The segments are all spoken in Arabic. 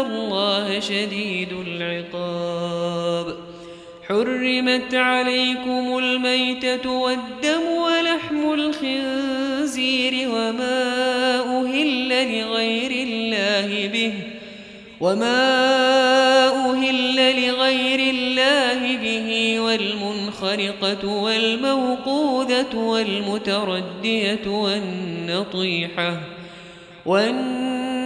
الله شديد العقاب. حرمت عليكم الميتة والدم ولحم الخنزير وما أهل لغير الله به وما أهل لغير الله به والمنخرقة والموقوذة والمتردية والنطيحة والنطيحة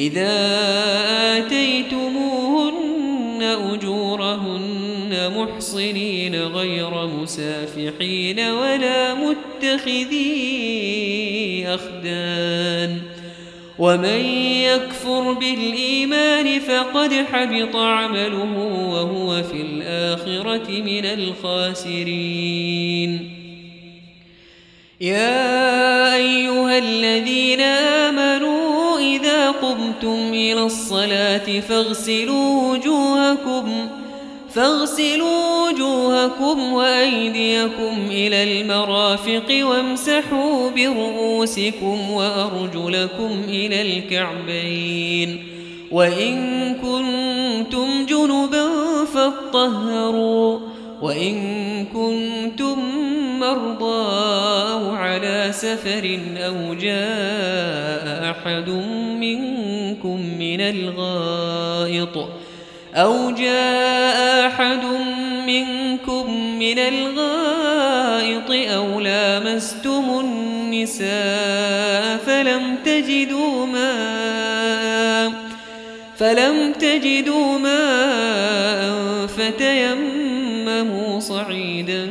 إذا آتيتموهن أجورهن محصنين غير مسافحين ولا متخذي أخدان ومن يكفر بالإيمان فقد حبط عمله وهو في الآخرة من الخاسرين يا أيها الذين آمنوا إذا قمتم إلى الصلاة فاغسلوا وجوهكم فاغسلوا وجوهكم وأيديكم إلى المرافق وامسحوا برؤوسكم وأرجلكم إلى الكعبين. وإن كنتم جنبا فاطهروا وإن كنتم مرضاه على سفر أو جاء أحد منكم من الغائط أو جاء أحد منكم من الغائط أو لامستم النساء فلم تجدوا ماء فلم تجدوا ماء فتيمموا صعيدا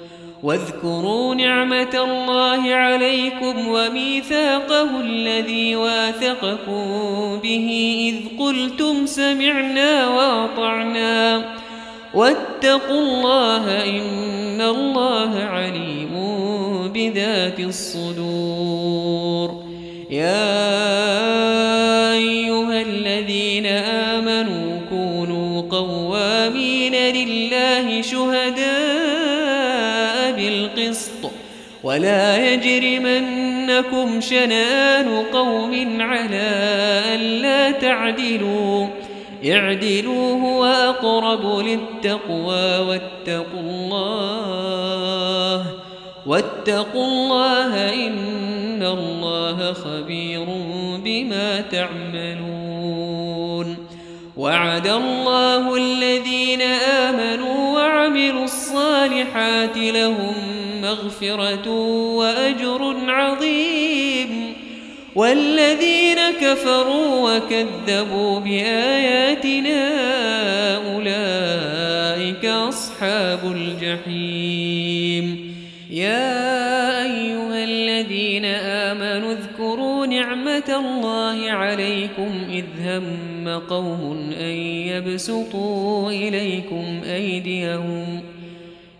واذكروا نعمة الله عليكم وميثاقه الذي واثقكم به إذ قلتم سمعنا وأطعنا. واتقوا الله إن الله عليم بذات الصدور. يا أيها الذين آمنوا كونوا قوامين لله شهدان ولا يجرمنكم شنان قوم على ألا تعدلوا اعدلوا هو أقرب للتقوى واتقوا الله واتقوا الله إن الله خبير بما تعملون وعد الله الذين آمنوا وعملوا الصالحات الصالحات لهم مغفرة وأجر عظيم. والذين كفروا وكذبوا بآياتنا أولئك أصحاب الجحيم. يا أيها الذين آمنوا اذكروا نعمة الله عليكم إذ هم قوم أن يبسطوا إليكم أيديهم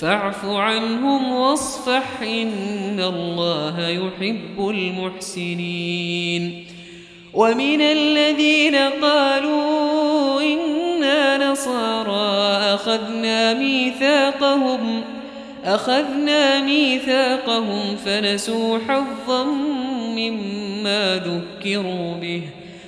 فاعف عنهم واصفح إن الله يحب المحسنين. ومن الذين قالوا إنا نصارى أخذنا ميثاقهم أخذنا ميثاقهم فنسوا حظا مما ذكروا به.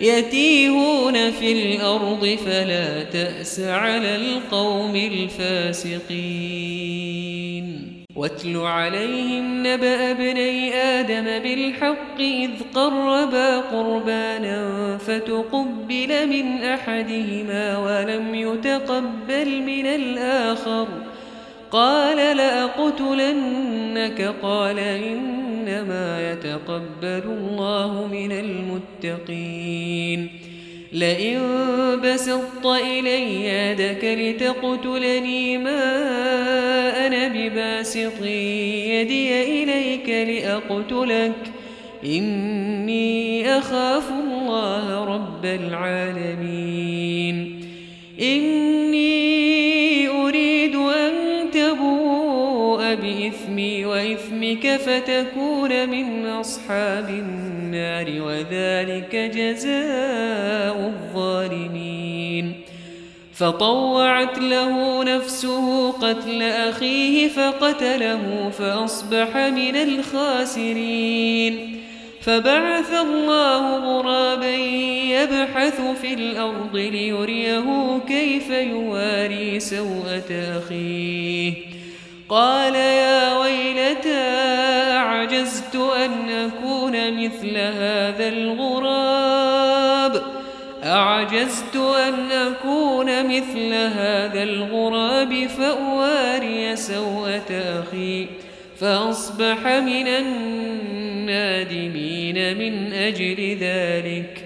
يتيهون في الأرض فلا تأس على القوم الفاسقين. واتل عليهم نبأ بني آدم بالحق إذ قربا قربانا فتقبل من أحدهما ولم يتقبل من الآخر ۖ. قال لأقتلنك قال إنما يتقبل الله من المتقين لئن بسطت إلي يدك لتقتلني ما أنا بباسط يدي إليك لأقتلك إني أخاف الله رب العالمين إني إثمي وإثمك فتكون من أصحاب النار وذلك جزاء الظالمين. فطوعت له نفسه قتل أخيه فقتله فأصبح من الخاسرين. فبعث الله غرابا يبحث في الأرض ليريه كيف يواري سوءة أخيه. قال يا ويلتى عجزت أن أكون مثل هذا الغراب؟ أعجزت أن أكون مثل هذا الغراب فأواري سوءة أخي فأصبح من النادمين من أجل ذلك.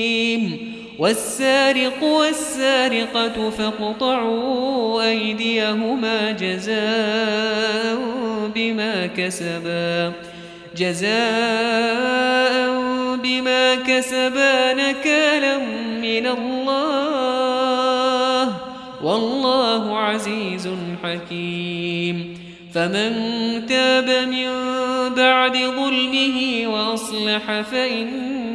والسارق والسارقة فاقطعوا أيديهما جزاء بما كسبا جزاء بما كسبا نكالا من الله. والله عزيز حكيم. فمن تاب من بعد ظلمه وأصلح فإن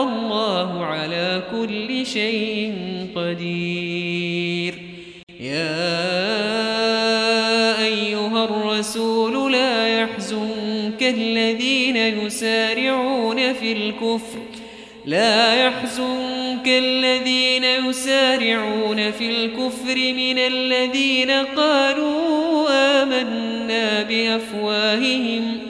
والله على كل شيء قدير. يا أيها الرسول لا يحزنك الذين يسارعون في الكفر. لا يحزنك الذين يسارعون في الكفر من الذين قالوا آمنا بأفواههم.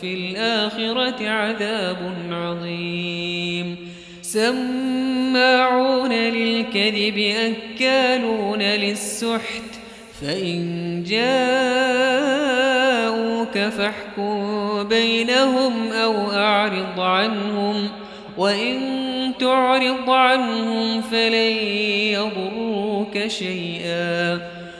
وفي الآخرة عذاب عظيم سماعون للكذب أكالون للسحت فإن جاءوك فاحكم بينهم أو أعرض عنهم وإن تعرض عنهم فلن يضروك شيئا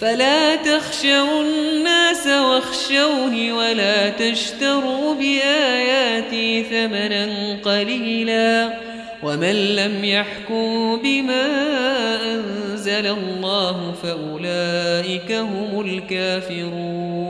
فلا تخشوا الناس واخشوه ولا تشتروا بآياتي ثمنا قليلا ومن لم يحكم بما أنزل الله فأولئك هم الكافرون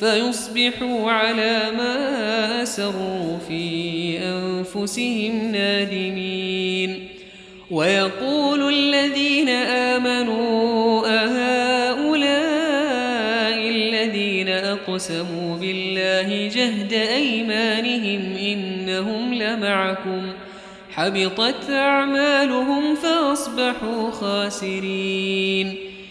فيصبحوا على ما سروا في أنفسهم نادمين. ويقول الذين آمنوا أهؤلاء الذين أقسموا بالله جهد أيمانهم إنهم لمعكم. حبطت أعمالهم فأصبحوا خاسرين.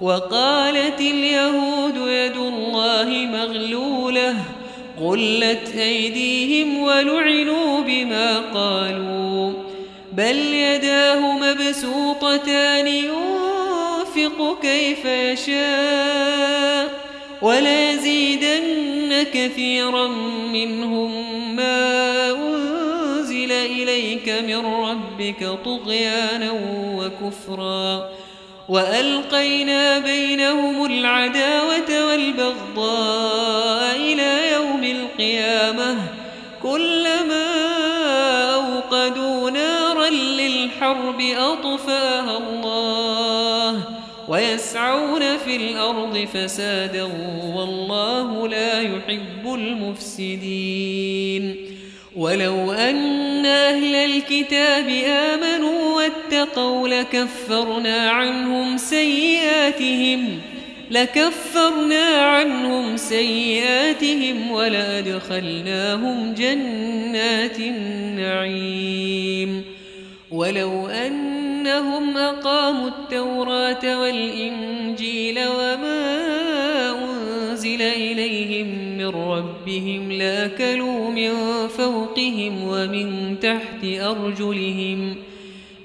وقالت اليهود يد الله مغلولة قلت أيديهم ولعنوا بما قالوا. بل يداه مبسوطتان ينفق كيف يشاء ولا زيدن كثيرا منهم. ما أنزل إليك من ربك طغيانا وكفرا. وألقينا بينهم العداوة والبغضاء إلى يوم القيامة كلما أوقدوا نارا للحرب أطفاها الله ويسعون في الأرض فسادا والله لا يحب المفسدين ولو أن أهل الكتاب آمنوا اتقوا لكفرنا عنهم سيئاتهم لكفرنا عنهم سيئاتهم ولا دخلناهم جنات النعيم ولو أنهم أقاموا التوراة والإنجيل وما أنزل إليهم من ربهم لأكلوا من فوقهم ومن تحت أرجلهم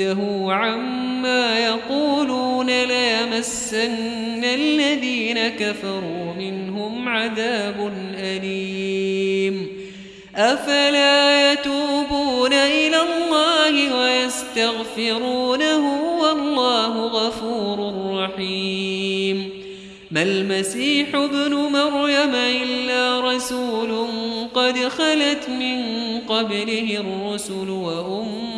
نبته عما يقولون لا مسن الذين كفروا منهم عذاب أليم. أفلا يتوبون إلى الله ويستغفرونه والله غفور رحيم. ما المسيح ابن مريم إلا رسول قد خلت من قبله الرسل وأمة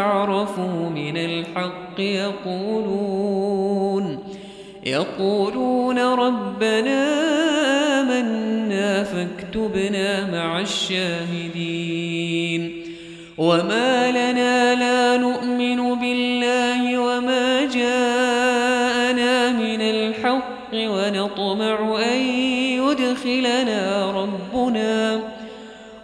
عرفوا من الحق يقولون يقولون ربنا آمنا فاكتبنا مع الشاهدين وما لنا لا نؤمن بالله وما جاءنا من الحق ونطمع أن يدخلنا ربنا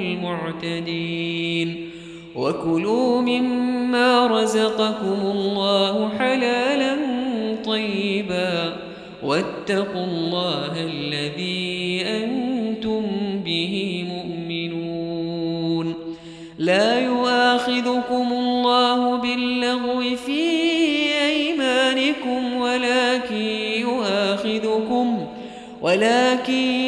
المعتدين. وكلوا مما رزقكم الله حلالا طيبا. واتقوا الله الذي أنتم به مؤمنون. لا يؤاخذكم الله باللغو في أيمانكم ولكن يؤاخذكم ولكن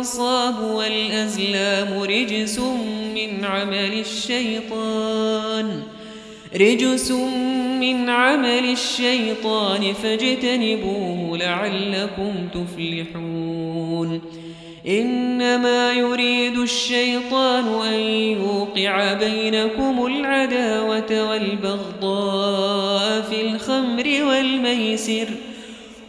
الأنصاب والأزلام رجس من عمل الشيطان. رجس من عمل الشيطان فاجتنبوه لعلكم تفلحون. إنما يريد الشيطان أن يوقع بينكم العداوة والبغضاء في الخمر والميسر ۖ.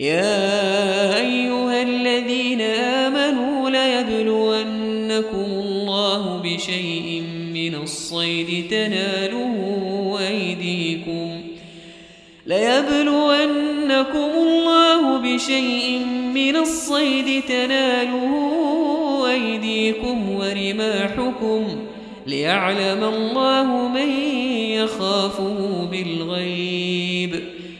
يا أيها الذين آمنوا ليبلونكم الله بشيء من الصيد تناله أيديكم ليبلونكم الله بشيء من الصيد تناله أيديكم ورماحكم ليعلم الله من يخافه بالغيب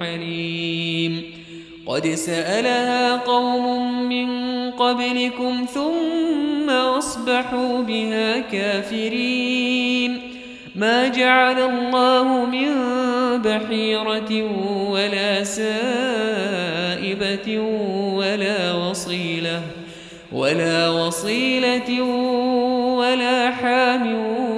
حليم. قد سألها قوم من قبلكم ثم أصبحوا بها كافرين. ما جعل الله من بحيرة ولا سائبة ولا وصيلة ولا وصيلة ولا حامل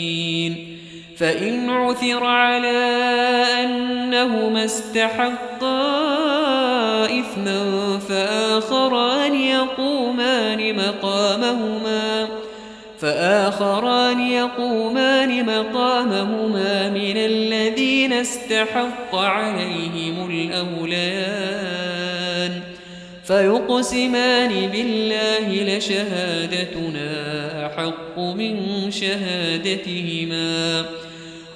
فإن عثر على أنهما استحقا إثما فآخران يقومان مقامهما فآخران يقومان مقامهما من الذين استحق عليهم الأولان فيقسمان بالله لشهادتنا أحق من شهادتهما فيقسمان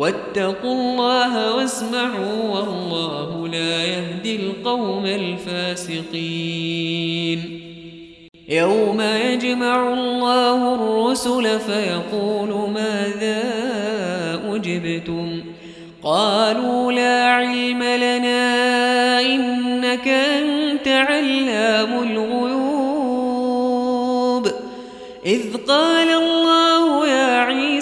واتقوا الله واسمعوا والله لا يهدي القوم الفاسقين. يوم يجمع الله الرسل فيقول ماذا أجبتم؟ قالوا لا علم لنا إنك أنت علام الغيوب. إذ قال الله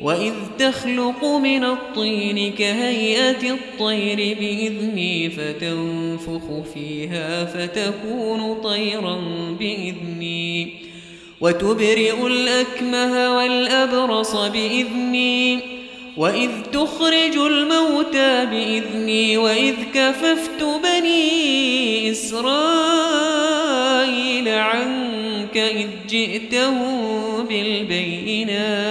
وَإِذْ تَخْلُقُ مِنَ الطِّينِ كَهَيْئَةِ الطَّيْرِ بِإِذْنِي فَتَنْفُخُ فِيهَا فَتَكُونُ طَيْرًا بِإِذْنِي وَتُبْرِئُ الْأَكْمَهَ وَالْأَبْرَصَ بِإِذْنِي وَإِذْ تُخْرِجُ الْمَوْتَى بِإِذْنِي وَإِذْ كَفَفْتُ بَنِي إِسْرَائِيلَ عَنْكَ إِذْ جِئْتَهُمْ بِالْبَيِّنَاتِ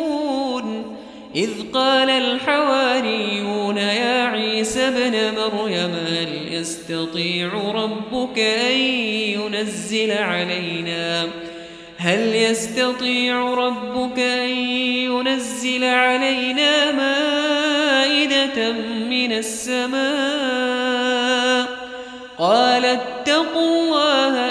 إذ قال الحواريون يا عيسى بن مريم هل يستطيع ربك أن ينزل علينا؟ هل يستطيع ربك أن ينزل علينا مائدة من السماء؟ قال اتقوا الله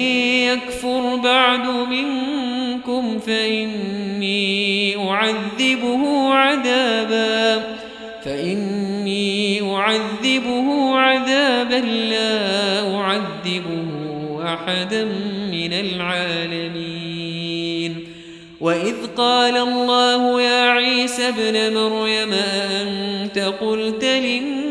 بعد منكم فإني أعذبه عذابا فإني أعذبه عذابا لا أعذبه أحدا من العالمين. وإذ قال الله يا عيسى ابن مريم أنت قلت للناس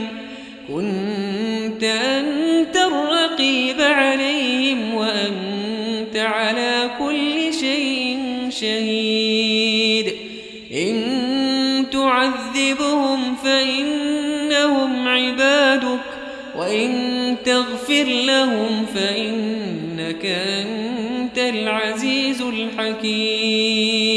فاغفر لهم فإنك أنت العزيز الحكيم.